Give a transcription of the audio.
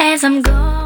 as I'm going.